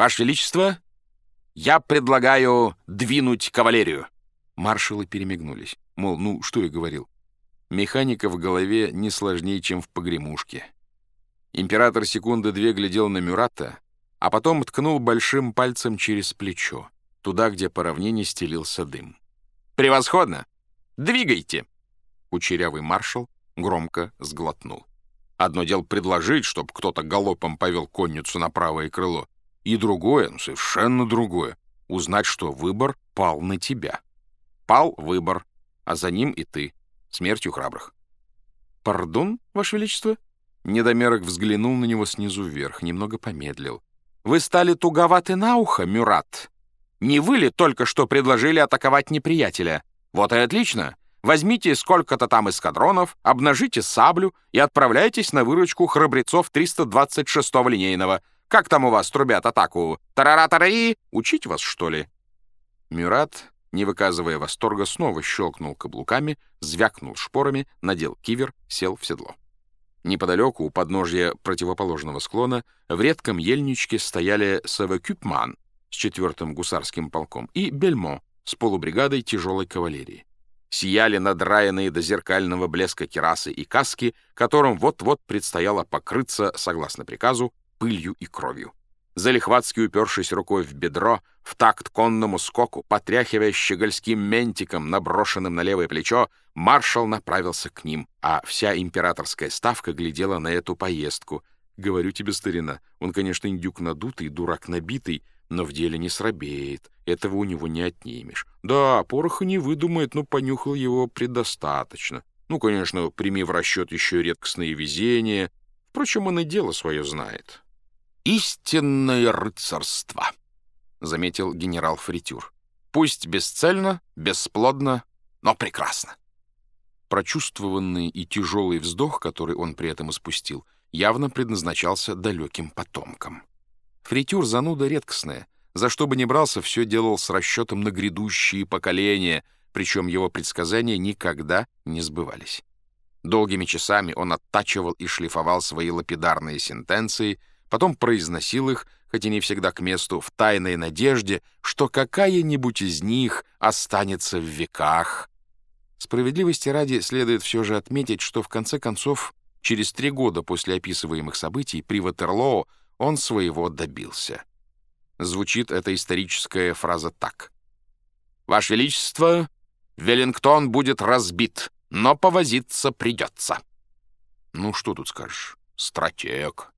Ваше Величество, я предлагаю двинуть кавалерию». Маршалы перемигнулись. Мол, ну, что я говорил. Механика в голове не сложнее, чем в погремушке. Император секунды две глядел на Мюрата, а потом ткнул большим пальцем через плечо, туда, где по равнине стелился дым. «Превосходно! Двигайте!» Кучерявый маршал громко сглотнул. Одно дело предложить, чтобы кто-то галопом повел конницу на правое крыло, и другое, ну, совершенно другое, узнать, что выбор пал на тебя. Пал выбор, а за ним и ты, смертью храбрых. «Пардон, Ваше Величество?» Недомерок взглянул на него снизу вверх, немного помедлил. «Вы стали туговаты на ухо, Мюрат. Не вы ли только что предложили атаковать неприятеля? Вот и отлично. Возьмите сколько-то там эскадронов, обнажите саблю и отправляйтесь на выручку храбрецов 326-го линейного. Как там у вас трубят атаку? Тарара-тараи? Учить вас, что ли?» Мюрат, не выказывая восторга, снова щелкнул каблуками, звякнул шпорами, надел кивер, сел в седло. Неподалеку, у подножья противоположного склона, в редком ельничке стояли Савекюпман с четвертым гусарским полком и Бельмо с полубригадой тяжелой кавалерии сияли надраенные до зеркального блеска керасы и каски, которым вот-вот предстояло покрыться, согласно приказу, пылью и кровью. Залихватски упершись рукой в бедро, в такт конному скоку, потряхивая щегольским ментиком, наброшенным на левое плечо, маршал направился к ним, а вся императорская ставка глядела на эту поездку. Говорю тебе, старина, он, конечно, индюк надутый, дурак набитый, но в деле не срабеет, этого у него не отнимешь. Да, пороха не выдумает, но понюхал его предостаточно. Ну, конечно, прими в расчет еще редкостные везения. Впрочем, он и дело свое знает. «Истинное рыцарство», — заметил генерал Фритюр. «Пусть бесцельно, бесплодно, но прекрасно». Прочувствованный и тяжелый вздох, который он при этом испустил, явно предназначался далеким потомкам. Фритюр зануда редкостная. За что бы ни брался, все делал с расчетом на грядущие поколения, причем его предсказания никогда не сбывались. Долгими часами он оттачивал и шлифовал свои лапидарные сентенции, потом произносил их, хоть и не всегда к месту, в тайной надежде, что какая-нибудь из них останется в веках. Справедливости ради следует все же отметить, что в конце концов, через три года после описываемых событий, при Ватерлоо он своего добился. Звучит эта историческая фраза так. «Ваше Величество, Веллингтон будет разбит, но повозиться придется». Ну, что тут скажешь? Стратег.